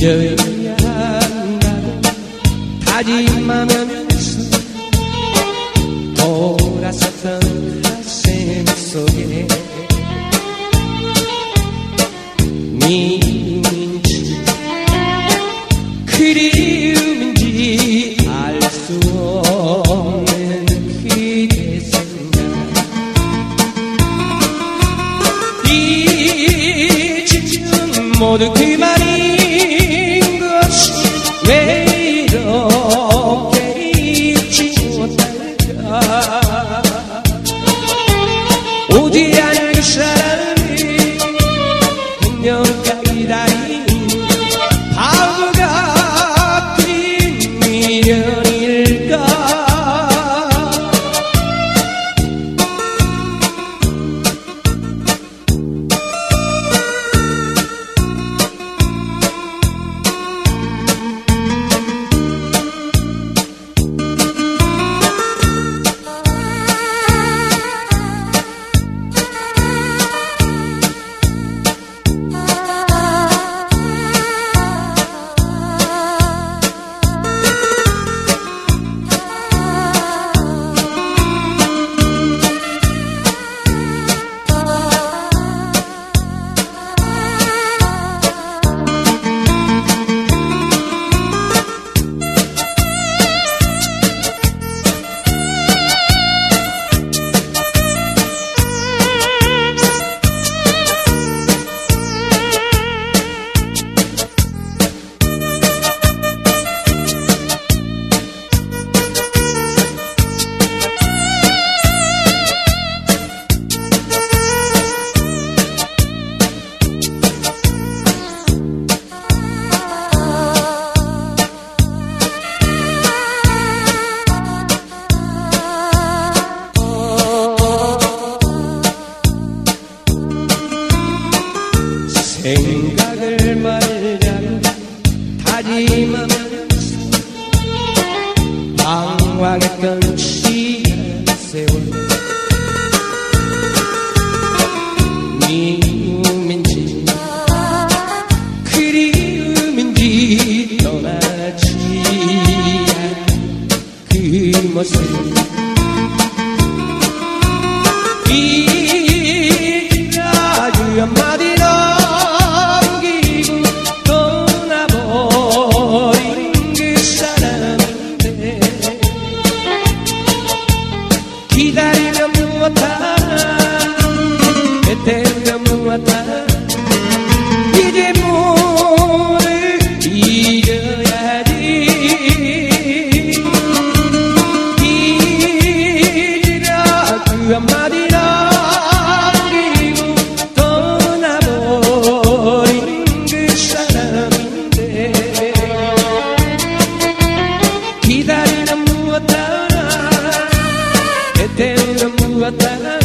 잊어야 한다고 다짐하면서 돌아섰던 가슴 속에 미움인지 그리움인지 알 수 없는 그대 생각 이제는 모두 그만인 오지 않은 그 사람이 행여까지다니 바보 같은 미련 그리움인지 떠나지 그 모습 이라주 한마디 terra